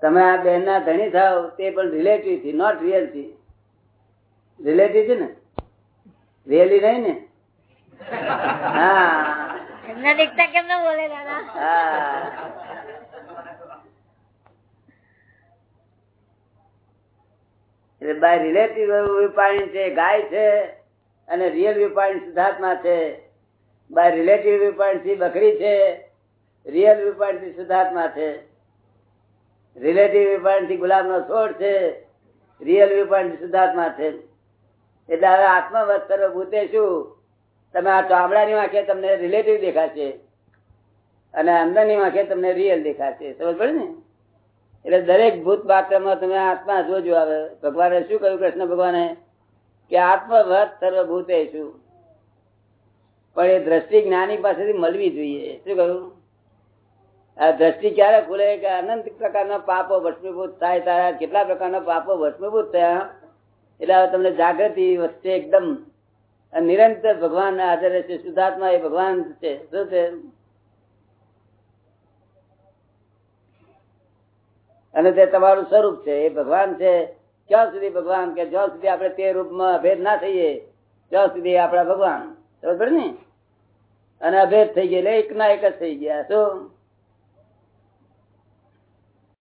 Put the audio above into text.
તમે આ બેન ના ધણી થાવ તે પણ રિલેટિવથી નોટ રિયલથી. રિલેટિવ છે ને? રિયલી નહીં ને? હા. દેખતા કેમ ના બોલે દાદા? હા. એટલે બાય રિલેટિવ છે ગાય છે અને રિયલ વિપાણી સિદ્ધાર્થમાં છે. બાય રિલેટિવથી બકરી છે રિયલ વિપાણી થી સિદ્ધાર્થમાં છે. રિલેટિવ વિપાણી ગુલાબ નો છોડ છે રિયલ વિપાણી સિદ્ધાર્થમાં છે. એટલે હવે આત્મવત કરો ભૂતે શું? તમે આ ચામડાની વાંખે તમને રિલેટિવ દેખાશે અને અંદરની વાંખે તમને રિયલ દેખાશે. સમજ પડે ને? એટલે દરેક ભૂત પાત્રમાં તમે આત્મા જોજો આવે ભગવાને શું કહ્યું કૃષ્ણ ભગવાને? કે આત્મવત સર્વભૂતે શું પણ એ દ્રષ્ટિ જ્ઞાની પાસેથી મળવી જોઈએ. શું કહ્યું? આ દ્રષ્ટિ ક્યારે ખુલે કે અનંત પ્રકારના પાપો ભસ્મીભૂત થાય તારા? કેટલા પ્રકારના પાપો ભસ્મીભૂત થયા? એટલે હવે તમને જાગૃતિ વચ્ચે એકદમ નિરંતર ભગવાન હાજર છે શુદ્ધાત્મા એ ભગવાન છે. શું છે? અને તે તમારું સ્વરૂપ છે, એ ભગવાન છે. ક્યાં સુધી ભગવાન કે જ્યાં સુધી આપણે તે રૂપમાં ભેદ ના થઈએ, ત્યાં સુધી આપણા ભગવાન. બરોબર ને? અને અભેદ થઈ ગયા એટલે એક ના એક જ થઈ ગયા. શું?